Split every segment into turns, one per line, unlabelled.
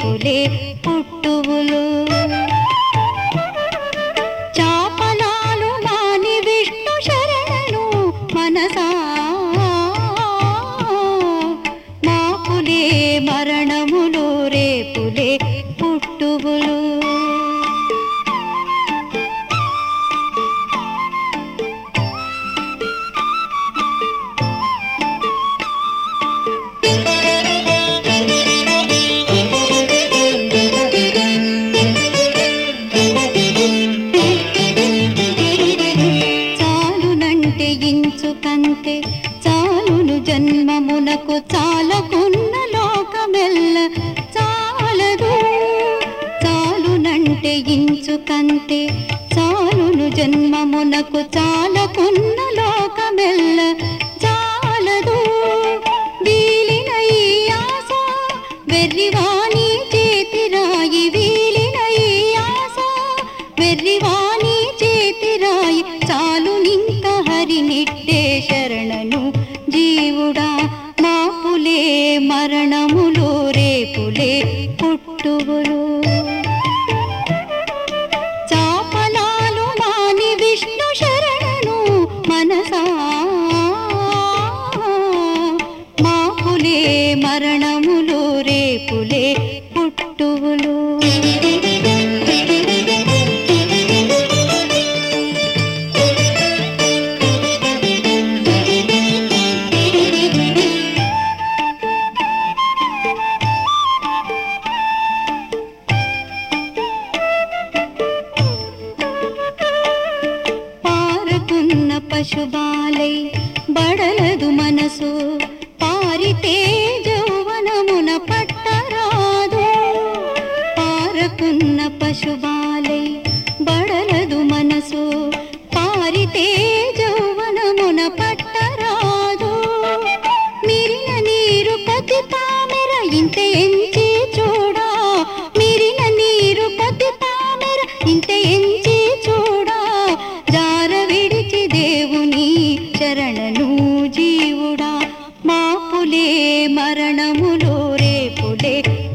పులే పుట్టువులు. చాపలాలు నాని విష్ణు శరణను మనస జన్మమునకు చాలకున్న లోకమెల్ల చాలదు. చాలునంటే ఇంచుకంతే చాలును జన్మమునకు చాలకున్న లోకమెల్ల చాలదు. వీలిన ఈ ఆశ వెర్రివాణి చేతిరాయి. వీలిన ఈ ఆశ వెర్రివాణి చేతిరాయి. చాలు నింక హరినిట్టే శరణను జీవుడా. మాపులే మరణములు రేపులే పుట్టువులు చాపలాలు మాని విష్ణు శరణను మనసా పశుబాలై బడలదు మనసు పారితే జౌవనమున పట్టరాదు. పారకున్న పశుబాలై బడలదు మనసు పారితే జౌవనమున పట్టరాదు. మిరిన నీరు పతి తామెర ఇంత ఎంచి ಬಿಟ್ಟು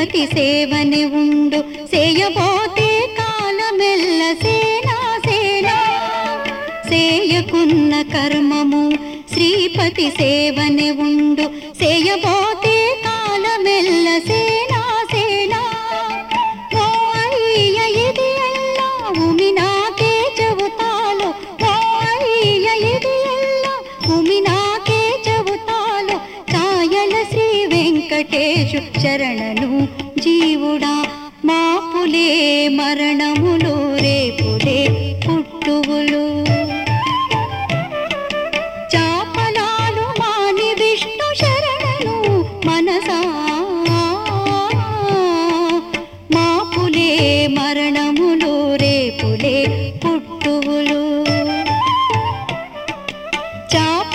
పతి సేవని ఉండు. సేయబోతే కాలమెల్ల సేనా సేనా. సేయకున్న కర్మము శ్రీపతి సేవని ఉండు. సేయబోతే కాలమెల్ల సేనా వెంకటేశు శరణను జీవుడా మాపులే మరణములు రేపులే పుట్టువులు. చాపలాలు మాని విష్ణు శరణను మనసా మాపులే మరణములు రేపులే పుట్టువులు. చాప